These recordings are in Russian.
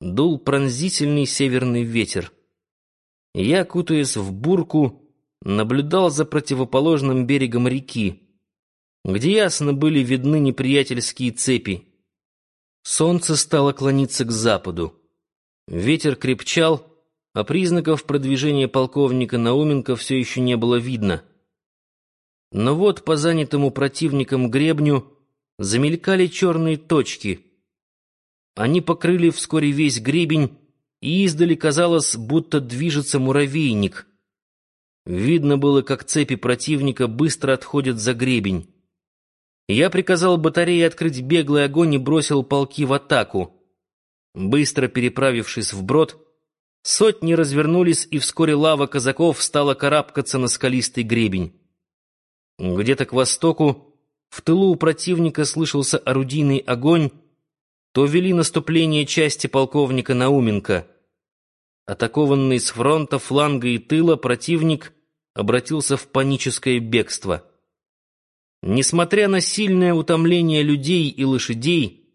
дул пронзительный северный ветер. Я, кутаясь в бурку, наблюдал за противоположным берегом реки, где ясно были видны неприятельские цепи. Солнце стало клониться к западу. Ветер крепчал, а признаков продвижения полковника Науменко все еще не было видно. Но вот по занятому противником гребню замелькали черные точки. Они покрыли вскоре весь гребень, и издали казалось, будто движется муравейник. Видно было, как цепи противника быстро отходят за гребень. Я приказал батарее открыть беглый огонь и бросил полки в атаку. Быстро переправившись вброд, сотни развернулись, и вскоре лава казаков стала карабкаться на скалистый гребень. Где-то к востоку, в тылу у противника слышался орудийный огонь, то вели наступление части полковника Науменко. Атакованный с фронта, фланга и тыла, противник обратился в паническое бегство — Несмотря на сильное утомление людей и лошадей,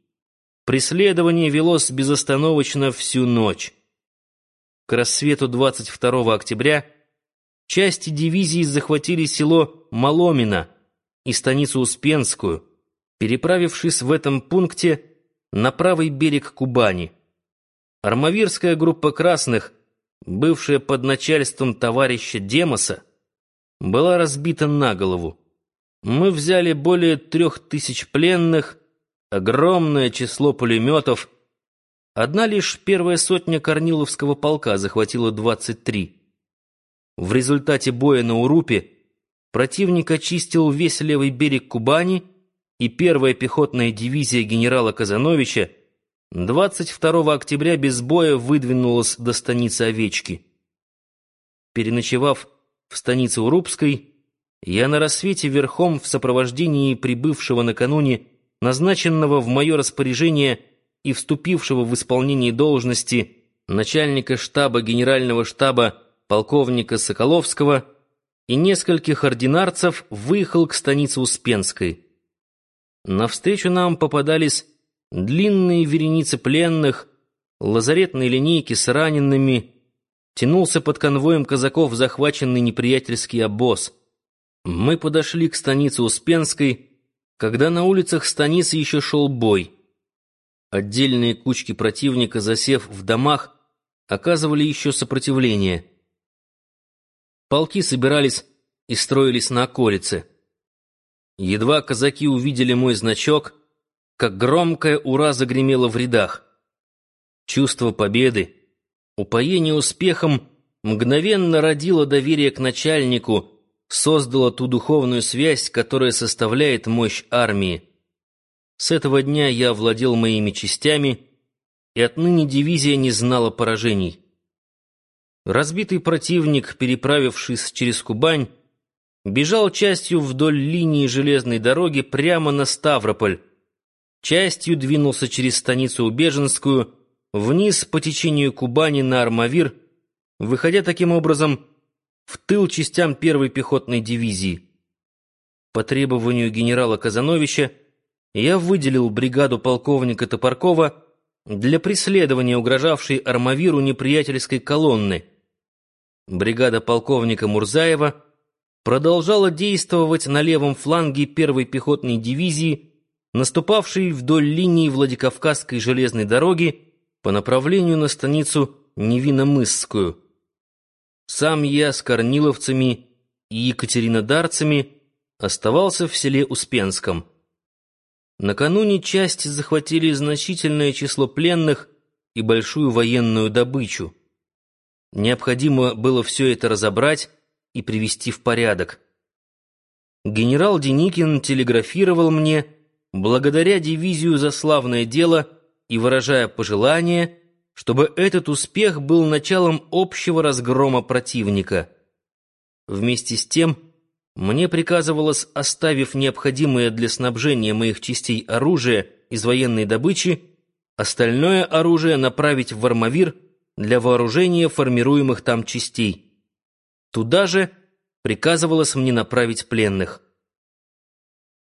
преследование велось безостановочно всю ночь. К рассвету 22 октября части дивизии захватили село Маломино и станицу Успенскую, переправившись в этом пункте на правый берег Кубани. Армавирская группа красных, бывшая под начальством товарища Демоса, была разбита на голову. Мы взяли более трех тысяч пленных, огромное число пулеметов. Одна лишь первая сотня Корниловского полка захватила 23. В результате боя на Урупе противник очистил весь левый берег Кубани, и первая пехотная дивизия генерала Казановича 22 октября без боя выдвинулась до станицы Овечки. Переночевав в станице Урупской, я на рассвете верхом в сопровождении прибывшего накануне, назначенного в мое распоряжение и вступившего в исполнение должности начальника штаба генерального штаба полковника Соколовского и нескольких ординарцев выехал к станице Успенской. Навстречу нам попадались длинные вереницы пленных, лазаретные линейки с ранеными, тянулся под конвоем казаков захваченный неприятельский обоз — мы подошли к станице Успенской, когда на улицах станицы еще шел бой. Отдельные кучки противника, засев в домах, оказывали еще сопротивление. Полки собирались и строились на околице. Едва казаки увидели мой значок, как громкое «Ура!» загремело в рядах. Чувство победы, упоение успехом мгновенно родило доверие к начальнику — создало ту духовную связь, которая составляет мощь армии. С этого дня я владел моими частями, и отныне дивизия не знала поражений. Разбитый противник, переправившись через Кубань, бежал частью вдоль линии железной дороги прямо на Ставрополь, частью двинулся через станицу Убеженскую, вниз по течению Кубани на Армавир, выходя таким образом в тыл частям первой пехотной дивизии. По требованию генерала Казановича я выделил бригаду полковника Топоркова для преследования угрожавшей Армавиру неприятельской колонны. Бригада полковника Мурзаева продолжала действовать на левом фланге первой пехотной дивизии, наступавшей вдоль линии Владикавказской железной дороги по направлению на станицу Невиномысскую. Сам я с корниловцами и екатеринодарцами оставался в селе Успенском. Накануне части захватили значительное число пленных и большую военную добычу. Необходимо было все это разобрать и привести в порядок. Генерал Деникин телеграфировал мне, благодаря дивизию за славное дело и выражая пожелания, чтобы этот успех был началом общего разгрома противника. Вместе с тем, мне приказывалось, оставив необходимое для снабжения моих частей оружие из военной добычи, остальное оружие направить в Армавир для вооружения формируемых там частей. Туда же приказывалось мне направить пленных.